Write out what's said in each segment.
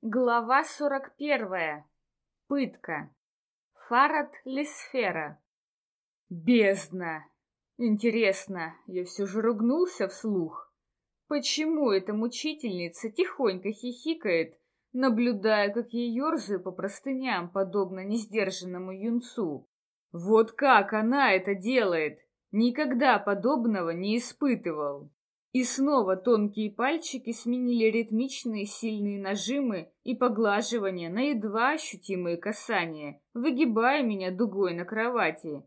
Глава сорок первая. Пытка. Фарад Лисфера. Бездна! Интересно, я все же ругнулся вслух. Почему эта мучительница тихонько хихикает, наблюдая, как я ерзаю по простыням, подобно несдержанному юнцу? Вот как она это делает! Никогда подобного не испытывал. И снова тонкие пальчики сменили ритмичные сильные нажимы и поглаживания на едва ощутимые касания, выгибая меня дугой на кровати.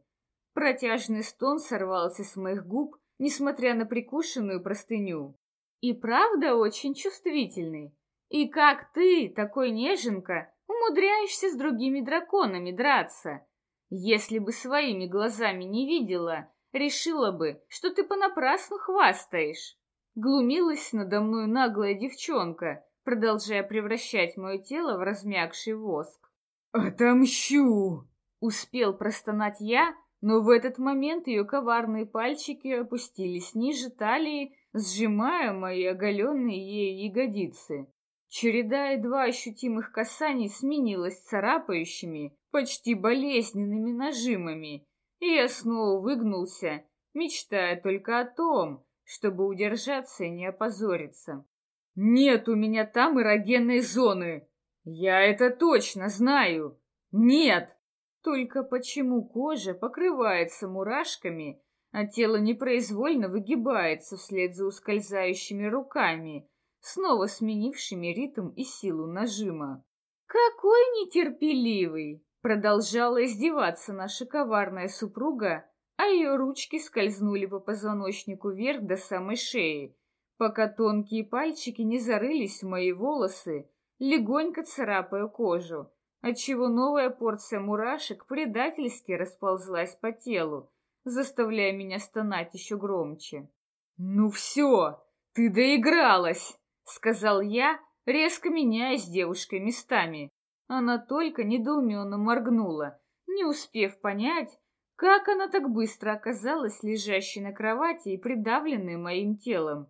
Протяжный стон сорвался с моих губ, несмотря на прикушенную простыню. И правда очень чувствительный. И как ты, такой неженка, умудряешься с другими драконами драться? Если бы своими глазами не видела, решила бы, что ты понапрасну хвастаешь. Глумилась надо мной наглая девчонка, продолжая превращать мое тело в размягший воск. «Отомщу!» — успел простонать я, но в этот момент ее коварные пальчики опустились ниже талии, сжимая мои оголенные ей ягодицы. Череда едва ощутимых касаний сменилась царапающими, почти болезненными нажимами, и я снова выгнулся, мечтая только о том, чтобы удержаться и не опозориться. Нет у меня там эрогенной зоны. Я это точно знаю. Нет. Только почему кожа покрывается мурашками, а тело непроизвольно выгибается вслед за ускользающими руками, снова сменившими ритм и силу нажима. Какой нетерпеливый! Продолжала издеваться наша коварная супруга, а ее ручки скользнули по позвоночнику вверх до самой шеи, пока тонкие пальчики не зарылись в мои волосы, легонько царапая кожу, отчего новая порция мурашек предательски расползлась по телу, заставляя меня стонать еще громче. «Ну все, ты доигралась!» — сказал я, резко меняясь с девушкой местами. Она только недоуменно моргнула, не успев понять, как она так быстро оказалась лежащей на кровати и придавленной моим телом.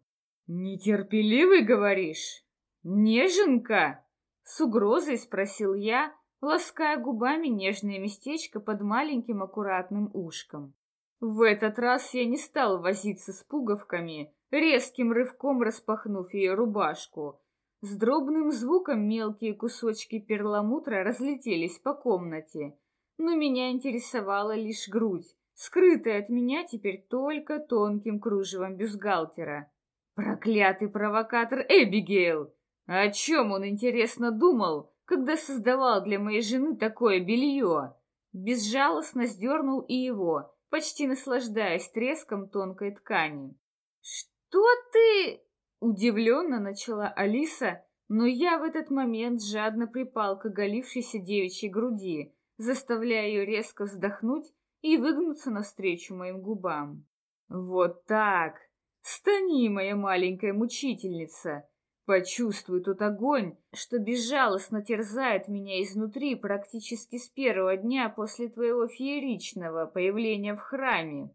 «Нетерпеливый, говоришь? Неженка?» С угрозой спросил я, лаская губами нежное местечко под маленьким аккуратным ушком. В этот раз я не стал возиться с пуговками, резким рывком распахнув ее рубашку, с дробным звуком мелкие кусочки перламутра разлетелись по комнате, но меня интересовала лишь грудь, скрытая от меня теперь только тонким кружевом бюстгальтера. Проклятый провокатор Эбигейл! О чем он, интересно, думал, когда создавал для моей жены такое белье? Безжалостно сдернул и его, почти наслаждаясь треском тонкой ткани. «Что ты...» Удивленно начала Алиса, но я в этот момент жадно припал к оголившейся девичьей груди, заставляя ее резко вздохнуть и выгнуться навстречу моим губам. Вот так! Стани, моя маленькая мучительница! Почувствуй тот огонь, что безжалостно терзает меня изнутри практически с первого дня после твоего фееричного появления в храме.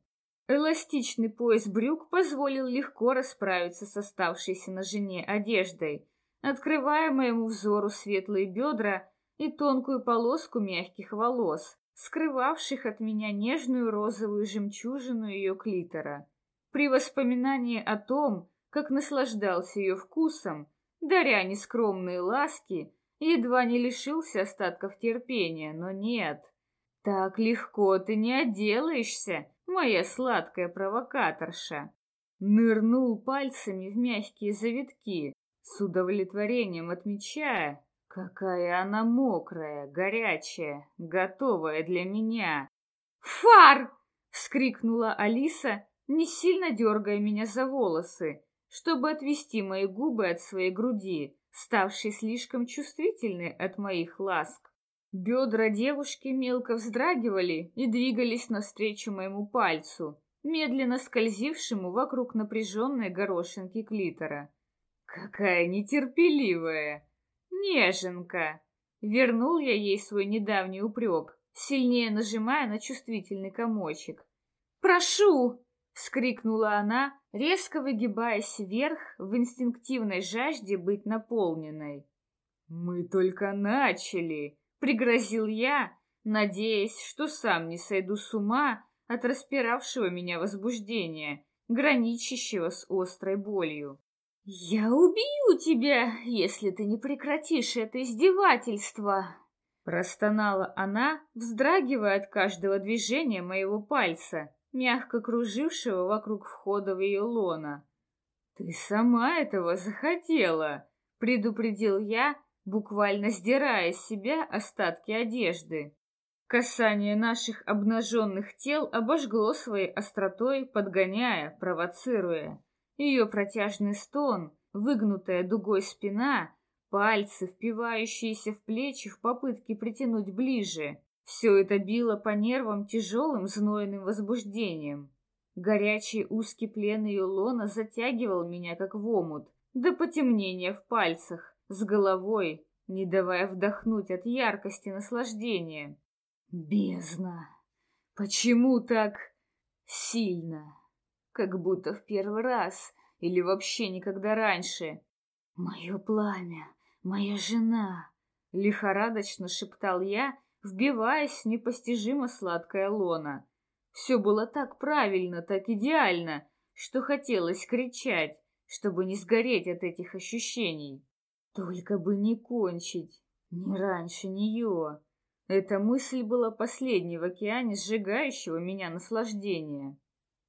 Эластичный пояс брюк позволил легко расправиться с оставшейся на жене одеждой, открывая моему взору светлые бедра и тонкую полоску мягких волос, скрывавших от меня нежную розовую жемчужину ее клитора. При воспоминании о том, как наслаждался ее вкусом, даря нескромные ласки, едва не лишился остатков терпения, но нет. Так легко ты не отделаешься, моя сладкая провокаторша. Нырнул пальцами в мягкие завитки, с удовлетворением отмечая, какая она мокрая, горячая, готовая для меня. «Фар!» — вскрикнула Алиса, не сильно дергая меня за волосы, чтобы отвести мои губы от своей груди, ставшей слишком чувствительной от моих ласк. Бедра девушки мелко вздрагивали и двигались навстречу моему пальцу, медленно скользившему вокруг напряженной горошинки клитора. «Какая нетерпеливая! Неженка!» Вернул я ей свой недавний упрек, сильнее нажимая на чувствительный комочек. «Прошу!» — вскрикнула она, резко выгибаясь вверх в инстинктивной жажде быть наполненной. «Мы только начали!» — пригрозил я, надеясь, что сам не сойду с ума от распиравшего меня возбуждения, граничащего с острой болью. «Я убью тебя, если ты не прекратишь это издевательство!» Простонала она, вздрагивая от каждого движения моего пальца, мягко кружившего вокруг входа в ее лона. «Ты сама этого захотела!» — предупредил я, буквально сдирая с себя остатки одежды. Касание наших обнаженных тел обожгло своей остротой, подгоняя, провоцируя. Ее протяжный стон, выгнутая дугой спина, пальцы, впивающиеся в плечи в попытке притянуть ближе. Все это било по нервам тяжелым знойным возбуждением. Горячий узкий плен ее лона затягивал меня, как в омут, до потемнения в пальцах, с головой, не давая вдохнуть от яркости наслаждения. Бездна! Почему так сильно? Как будто в первый раз или вообще никогда раньше. Мое пламя, моя жена, лихорадочно шептал я, вбиваясь в непостижимо сладкое лоно. Все было так правильно, так идеально, что хотелось кричать, чтобы не сгореть от этих ощущений. Только бы не кончить, ни раньше нее. Эта мысль была последней в океане сжигающего меня наслаждения.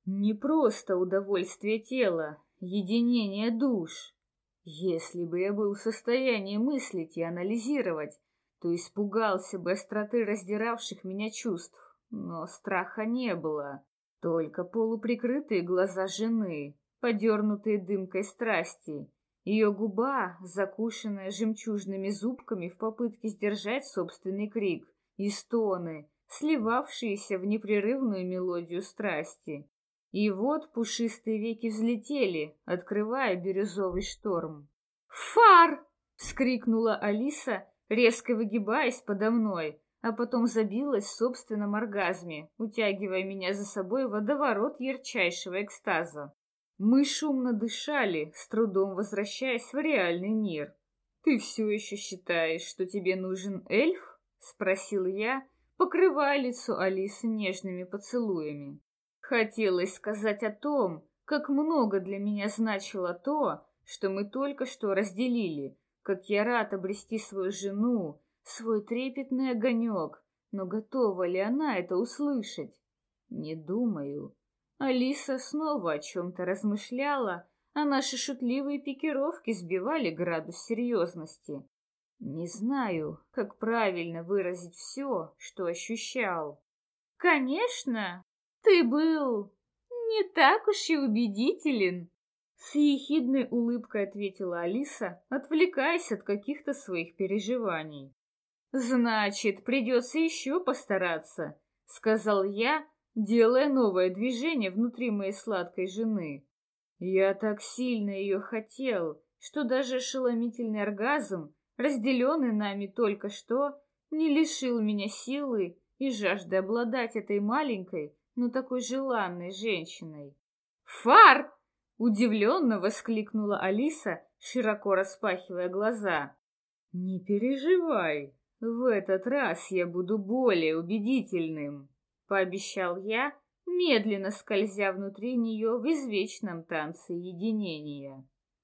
Не просто удовольствие тела, единение душ. Если бы я был в состоянии мыслить и анализировать, то испугался бы остроты раздиравших меня чувств. Но страха не было, только полуприкрытые глаза жены, подернутые дымкой страсти, ее губа, закушенная жемчужными зубками в попытке сдержать собственный крик, и стоны, сливавшиеся в непрерывную мелодию страсти. И вот пушистые веки взлетели, открывая бирюзовый шторм. «Фар!» — вскрикнула Алиса, резко выгибаясь подо мной, а потом забилась в собственном оргазме, утягивая меня за собой в водоворот ярчайшего экстаза. Мы шумно дышали, с трудом возвращаясь в реальный мир. «Ты все еще считаешь, что тебе нужен эльф?» — спросил я, покрывая лицо Алисы нежными поцелуями. Хотелось сказать о том, как много для меня значило то, что мы только что разделили, как я рад обрести свою жену, свой трепетный огонек, но готова ли она это услышать? Не думаю. Алиса снова о чем-то размышляла, а наши шутливые пикировки сбивали градус серьезности. Не знаю, как правильно выразить все, что ощущал. Конечно, ты был не так уж и убедителен. С ехидной улыбкой ответила Алиса, отвлекаясь от каких-то своих переживаний. «Значит, придется еще постараться», — сказал я, делая новое движение внутри моей сладкой жены. Я так сильно ее хотел, что даже ошеломительный оргазм, разделенный нами только что, не лишил меня силы и жажды обладать этой маленькой, но такой желанной женщиной. «Фар!» — удивленно воскликнула Алиса, широко распахивая глаза. «Не переживай, в этот раз я буду более убедительным» пообещал я, медленно скользя внутри нее в извечном танце единения.